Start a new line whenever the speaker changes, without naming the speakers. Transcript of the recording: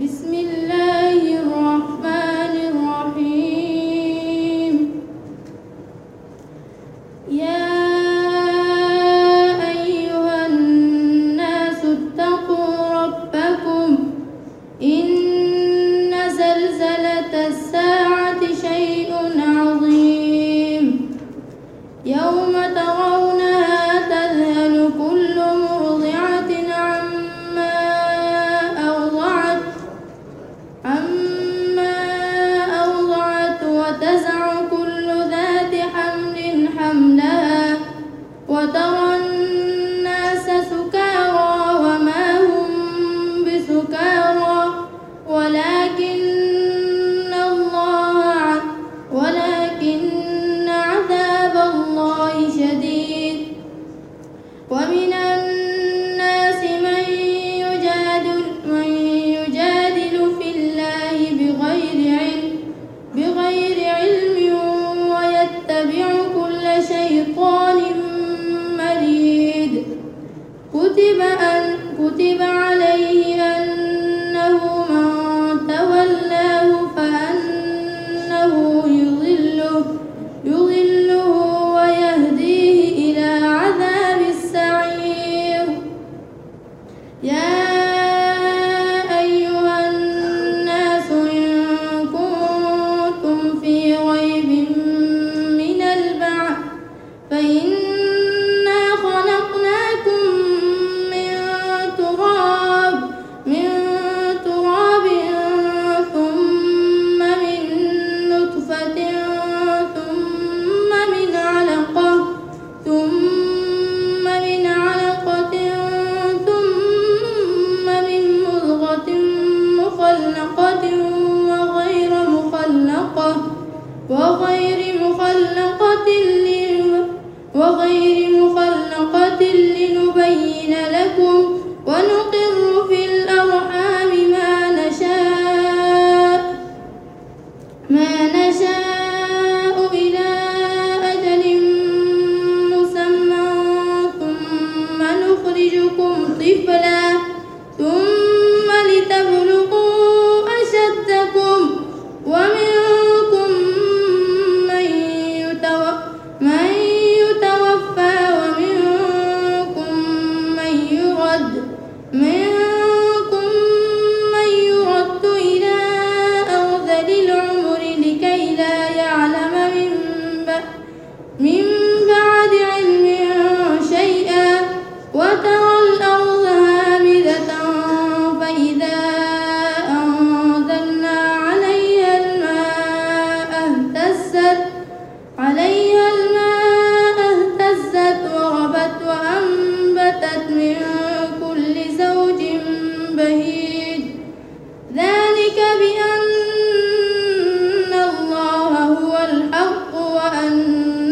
بسم الله كتب عليه أنه من تولاه فأنه يضله, يضله ويهديه إلى عذاب السعير. يا أيها الناس إن كنتم في غيب من البعث فإن وغير مخلقة وغير مخلقة لنبين لكم ونقر في الأرحام ما نشاء. ما نشاء إلى أجل مسمى ثم نخرجكم طفلاً. بهيج ذلك بأن الله هو الحق وأن